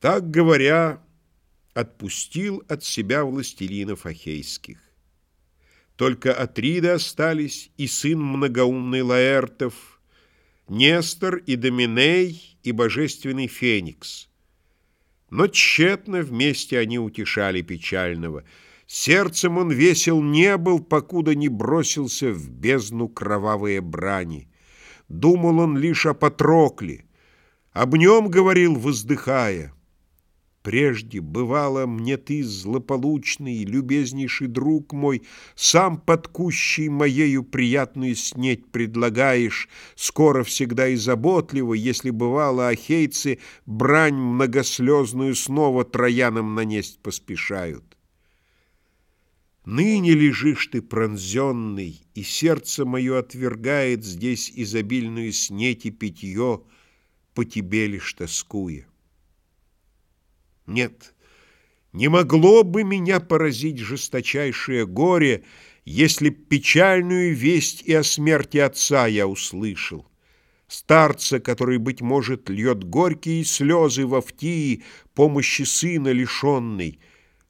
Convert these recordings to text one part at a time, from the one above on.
Так говоря, отпустил от себя властелинов ахейских. Только Атриды остались и сын многоумный Лаэртов, Нестор и Доминей и божественный Феникс. Но тщетно вместе они утешали печального. Сердцем он весел не был, покуда не бросился в бездну кровавые брани. Думал он лишь о Патрокле, об нем говорил, воздыхая — Прежде, бывало, мне ты, злополучный, любезнейший друг мой, Сам подкущий моею приятную снеть предлагаешь, Скоро всегда и заботливо, если бывало, ахейцы Брань многослезную снова троянам нанесть поспешают. Ныне лежишь ты пронзенный, И сердце мое отвергает Здесь изобильную снеть и питье, По тебе лишь тоскуя. Нет, не могло бы меня поразить жесточайшее горе, Если печальную весть и о смерти отца я услышал. Старца, который, быть может, льет горькие слезы в Автии, Помощи сына лишенный,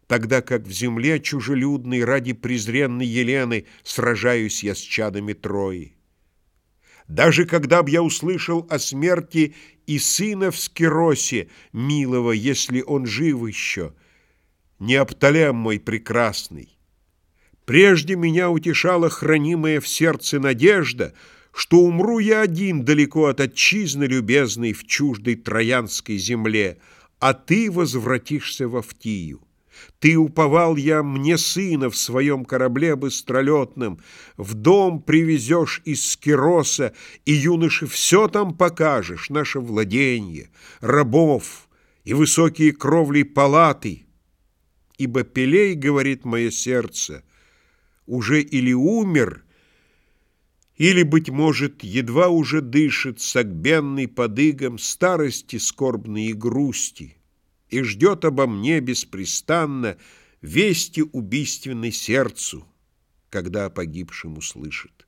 Тогда как в земле чужелюдной Ради презренной Елены Сражаюсь я с чадами Трои. Даже когда б я услышал о смерти и сына в Скиросе, милого, если он жив еще, не Апталем мой прекрасный. Прежде меня утешала хранимая в сердце надежда, что умру я один далеко от отчизны любезной в чуждой троянской земле, а ты возвратишься в Автию. Ты уповал я мне сына в своем корабле быстролетном, В дом привезешь из Скироса, и юноше все там покажешь, Наше владенье, рабов и высокие кровли палаты. Ибо Пелей, говорит мое сердце, уже или умер, или, быть может, едва уже дышит согбенный подыгом старости скорбной и грусти и ждет обо мне беспрестанно вести убийственной сердцу, когда о погибшем услышит.